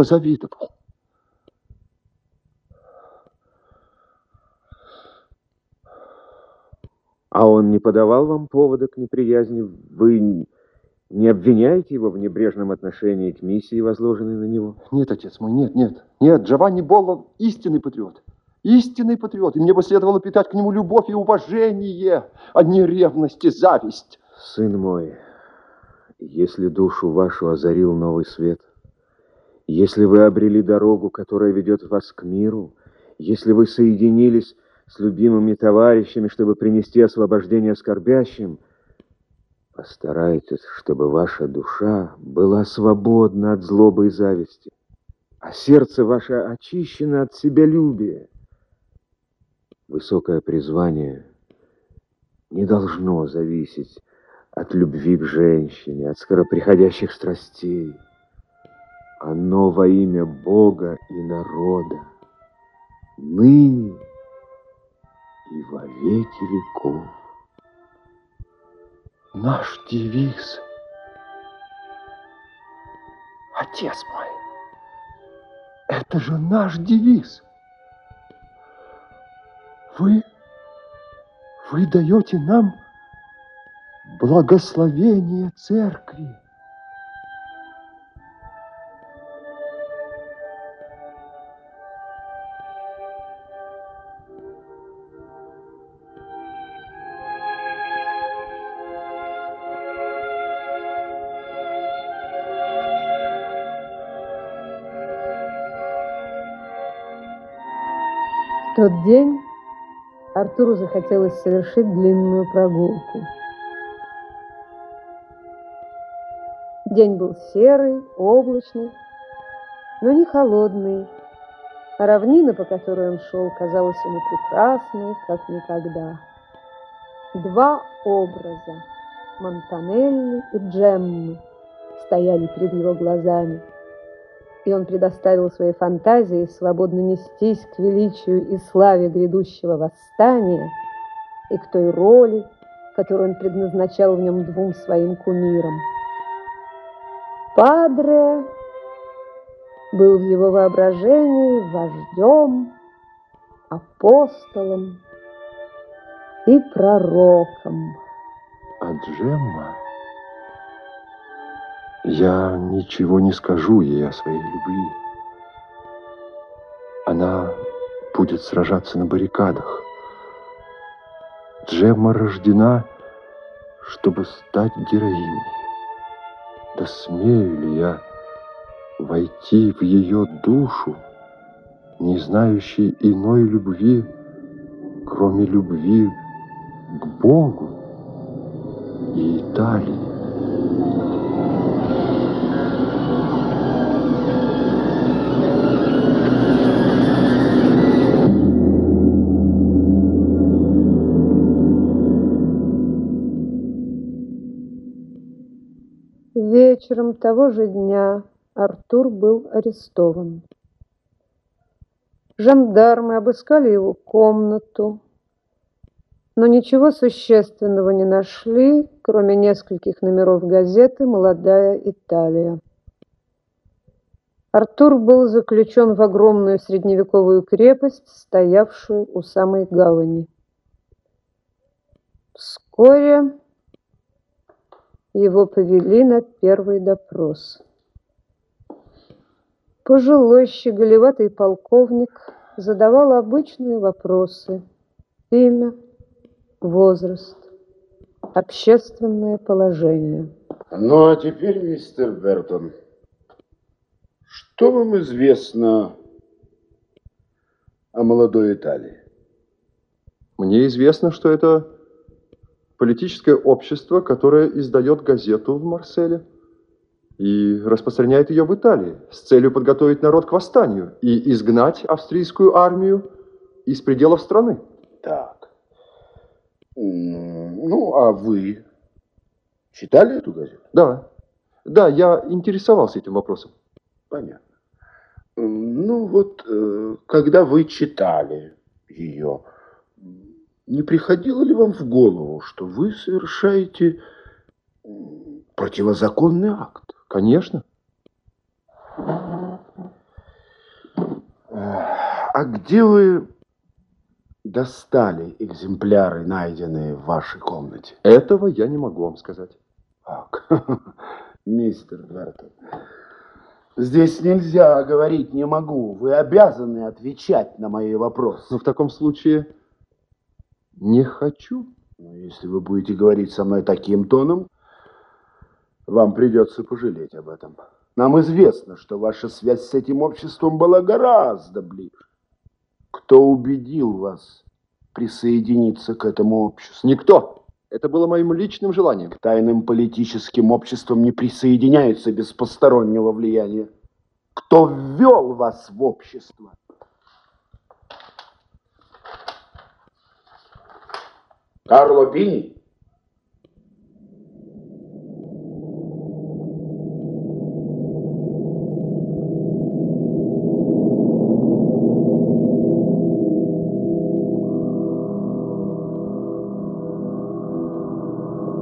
позавидовал. А он не подавал вам повода к неприязни? Вы не обвиняете его в небрежном отношении к миссии, возложенной на него? Нет, отец мой, нет, нет. Нет, Джованни Болло истинный патриот. Истинный патриот. И мне бы следовало питать к нему любовь и уважение, а не ревность и зависть. Сын мой, если душу вашу озарил новый свет, если вы обрели дорогу, которая ведет вас к миру, если вы соединились с любимыми товарищами, чтобы принести освобождение скорбящим, постарайтесь, чтобы ваша душа была свободна от злобы и зависти, а сердце ваше очищено от себялюбия. Высокое призвание не должно зависеть от любви к женщине, от скороприходящих страстей. Оно во имя Бога и народа, ныне и во веки веков. Наш девиз. Отец мой, это же наш девиз. Вы, вы даете нам благословение церкви. Тот день Артуру захотелось совершить длинную прогулку. День был серый, облачный, но не холодный, а равнина, по которой он шел, казалась ему прекрасной, как никогда. Два образа – Монтанелли и Джеммы – стояли перед его глазами – и он предоставил своей фантазии свободно нестись к величию и славе грядущего восстания и к той роли, которую он предназначал в нем двум своим кумирам. Падре был в его воображении вождем, апостолом и пророком. А Джемма я ничего не скажу ей о своей любви. Она будет сражаться на баррикадах. Джемма рождена, чтобы стать героиней. Да смею ли я войти в ее душу, не знающей иной любви, кроме любви к Богу и Италии? Вечером того же дня Артур был арестован. Жандармы обыскали его комнату, но ничего существенного не нашли, кроме нескольких номеров газеты «Молодая Италия». Артур был заключен в огромную средневековую крепость, стоявшую у самой гавани. Вскоре его повели на первый допрос. Пожилой щеголеватый полковник задавал обычные вопросы. Имя, возраст, общественное положение. Ну, а теперь, мистер Бертон, что вам известно о молодой Италии? Мне известно, что это политическое общество, которое издает газету в Марселе и распространяет ее в Италии с целью подготовить народ к восстанию и изгнать австрийскую армию из пределов страны. Так. Ну, а вы читали эту газету? Да. Да, я интересовался этим вопросом. Понятно. Ну, вот, э, когда вы читали ее, не приходило ли вам в голову, что вы совершаете противозаконный акт? Конечно. А где вы достали экземпляры, найденные в вашей комнате? Этого я не могу вам сказать. Так, мистер Бертон, здесь нельзя говорить «не могу». Вы обязаны отвечать на мои вопросы. Но в таком случае не хочу. Но если вы будете говорить со мной таким тоном, вам придется пожалеть об этом. Нам известно, что ваша связь с этим обществом была гораздо ближе. Кто убедил вас присоединиться к этому обществу? Никто. Это было моим личным желанием. К тайным политическим обществам не присоединяются без постороннего влияния. Кто ввел вас в общество? Карло Пини?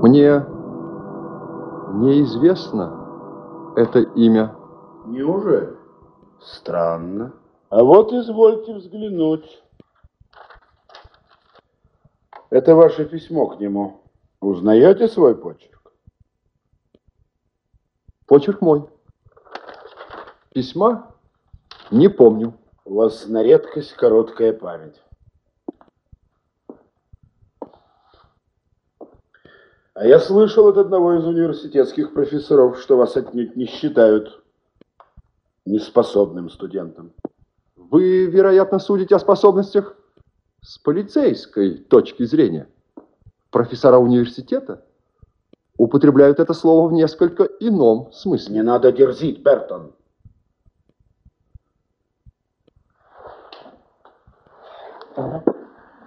Мне неизвестно это имя. Неужели? Странно. А вот извольте взглянуть. Это ваше письмо к нему. Узнаете свой почерк? Почерк мой. Письма не помню. У вас на редкость короткая память. А я слышал от одного из университетских профессоров, что вас отнюдь не считают неспособным студентом. Вы, вероятно, судите о способностях с полицейской точки зрения. Профессора университета употребляют это слово в несколько ином смысле. Не надо дерзить, Бертон.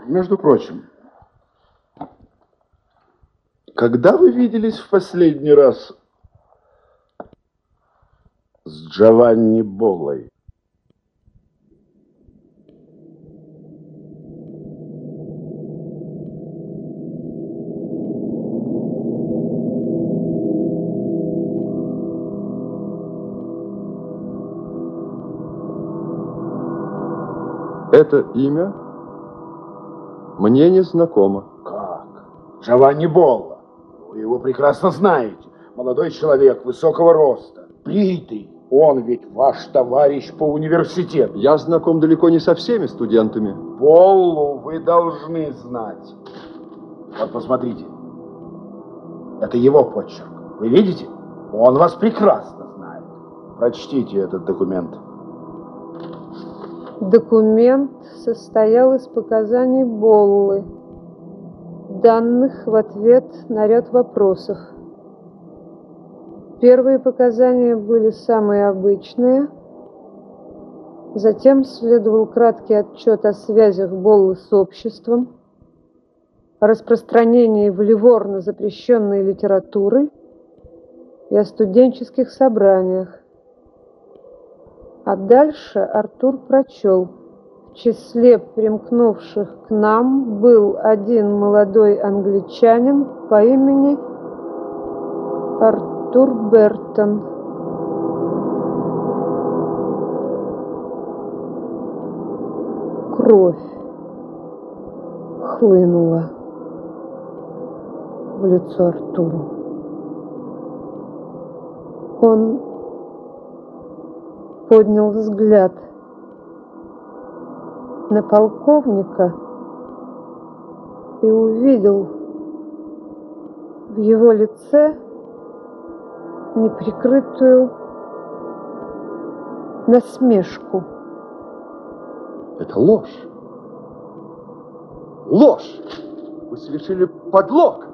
Между прочим, когда вы виделись в последний раз с Джованни Боллой? Это имя мне не знакомо. Как? Джованни Болла. Вы его прекрасно знаете. Молодой человек, высокого роста, бритый. Он ведь ваш товарищ по университету. Я знаком далеко не со всеми студентами. Боллу вы должны знать. Вот посмотрите. Это его почерк. Вы видите? Он вас прекрасно знает. Прочтите этот документ. Документ состоял из показаний Боллы, данных в ответ на ряд вопросов. Первые показания были самые обычные, затем следовал краткий отчет о связях Боллы с обществом, о распространении в Ливорно запрещенной литературы и о студенческих собраниях. А дальше Артур прочел. В числе примкнувших к нам был один молодой англичанин по имени Артур Бертон. Кровь хлынула в лицо Артуру. Он поднял взгляд на полковника и увидел в его лице неприкрытую насмешку. Это ложь. Ложь! Вы совершили подлог.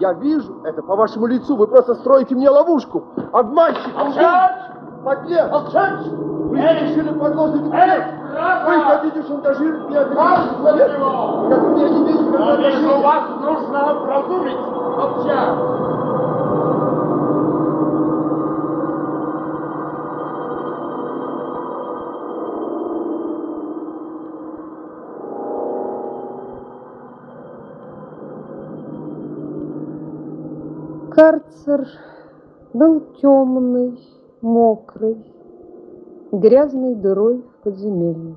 Я вижу это по вашему лицу. Вы просто строите мне ловушку. Обманщик! Молчать! Подлец! Молчать! Вы Эй! совершили подложный Эй! Вы хотите шантажировать меня Вас как его! как мне не имеет никакого Я вижу, отношения. вас нужно образумить! Молчать! Карцер был темный, мокрый, грязной дырой в подземелье.